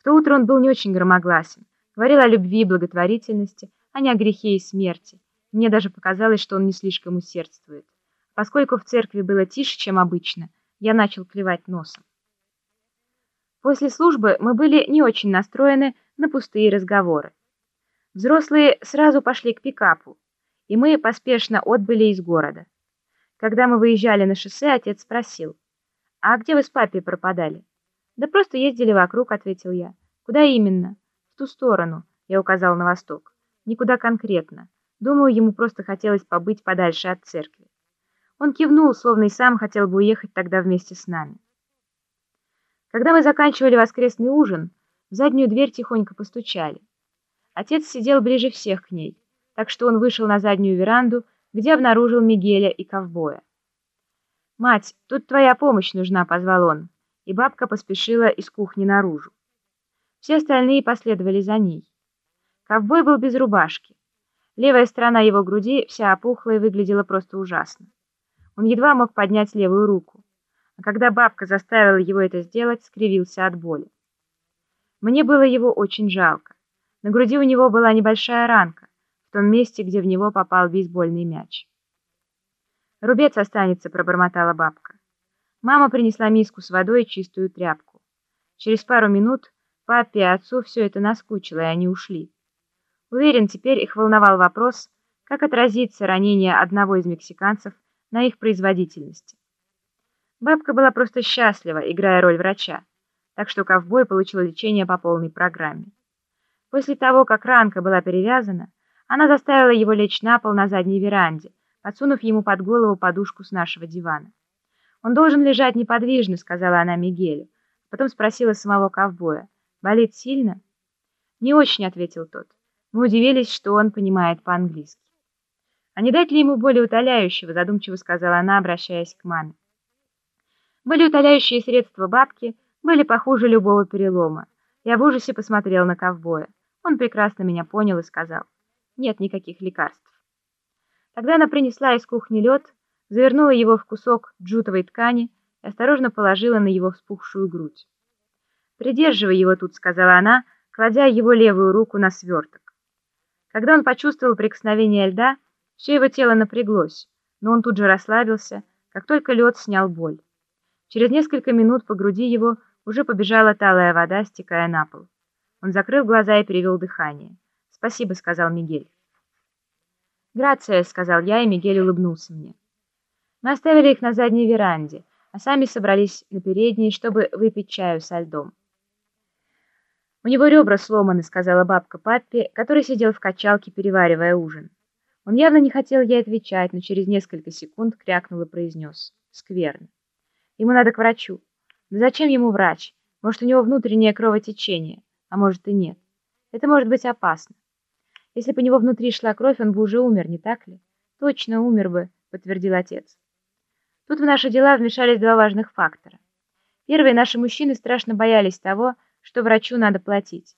В то утро он был не очень громогласен, говорил о любви и благотворительности, а не о грехе и смерти. Мне даже показалось, что он не слишком усердствует. Поскольку в церкви было тише, чем обычно, я начал клевать носом. После службы мы были не очень настроены на пустые разговоры. Взрослые сразу пошли к пикапу, и мы поспешно отбыли из города. Когда мы выезжали на шоссе, отец спросил, «А где вы с папой пропадали?» «Да просто ездили вокруг», — ответил я. «Куда именно?» «В ту сторону», — я указал на восток. «Никуда конкретно. Думаю, ему просто хотелось побыть подальше от церкви». Он кивнул, словно и сам хотел бы уехать тогда вместе с нами. Когда мы заканчивали воскресный ужин, в заднюю дверь тихонько постучали. Отец сидел ближе всех к ней, так что он вышел на заднюю веранду, где обнаружил Мигеля и ковбоя. «Мать, тут твоя помощь нужна», — позвал он и бабка поспешила из кухни наружу. Все остальные последовали за ней. Ковбой был без рубашки. Левая сторона его груди вся опухла и выглядела просто ужасно. Он едва мог поднять левую руку, а когда бабка заставила его это сделать, скривился от боли. Мне было его очень жалко. На груди у него была небольшая ранка, в том месте, где в него попал бейсбольный мяч. «Рубец останется», — пробормотала бабка. Мама принесла миску с водой и чистую тряпку. Через пару минут папе и отцу все это наскучило, и они ушли. Уверен, теперь их волновал вопрос, как отразится ранение одного из мексиканцев на их производительности. Бабка была просто счастлива, играя роль врача, так что ковбой получил лечение по полной программе. После того, как ранка была перевязана, она заставила его лечь на пол на задней веранде, подсунув ему под голову подушку с нашего дивана. «Он должен лежать неподвижно», — сказала она Мигелю. Потом спросила самого ковбоя. «Болит сильно?» «Не очень», — ответил тот. Мы удивились, что он понимает по-английски. «А не дать ли ему более утоляющего?» — задумчиво сказала она, обращаясь к маме. Были утоляющие средства бабки, были похуже любого перелома. Я в ужасе посмотрел на ковбоя. Он прекрасно меня понял и сказал. «Нет никаких лекарств». Тогда она принесла из кухни лед, завернула его в кусок джутовой ткани и осторожно положила на его вспухшую грудь. «Придерживай его тут», — сказала она, кладя его левую руку на сверток. Когда он почувствовал прикосновение льда, все его тело напряглось, но он тут же расслабился, как только лед снял боль. Через несколько минут по груди его уже побежала талая вода, стекая на пол. Он закрыл глаза и перевел дыхание. «Спасибо», — сказал Мигель. «Грация», — сказал я, и Мигель улыбнулся мне. Мы оставили их на задней веранде, а сами собрались на передней, чтобы выпить чаю со льдом. «У него ребра сломаны», — сказала бабка папе, который сидел в качалке, переваривая ужин. Он явно не хотел ей отвечать, но через несколько секунд крякнул и произнес. «Скверно. Ему надо к врачу. Но зачем ему врач? Может, у него внутреннее кровотечение, а может и нет. Это может быть опасно. Если бы у него внутри шла кровь, он бы уже умер, не так ли? Точно умер бы, подтвердил отец. Тут в наши дела вмешались два важных фактора. Первый, наши мужчины страшно боялись того, что врачу надо платить.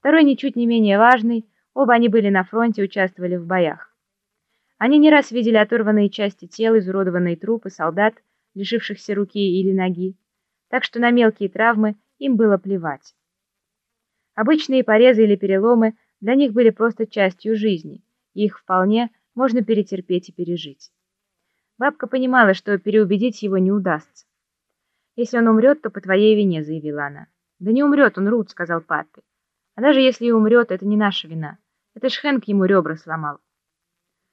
Второй, ничуть не менее важный, оба они были на фронте участвовали в боях. Они не раз видели оторванные части тел, изуродованные трупы солдат, лишившихся руки или ноги, так что на мелкие травмы им было плевать. Обычные порезы или переломы для них были просто частью жизни, и их вполне можно перетерпеть и пережить. Бабка понимала, что переубедить его не удастся. «Если он умрет, то по твоей вине», — заявила она. «Да не умрет он, Рут», — сказал папе. «А даже если и умрет, это не наша вина. Это ж Хэнк ему ребра сломал».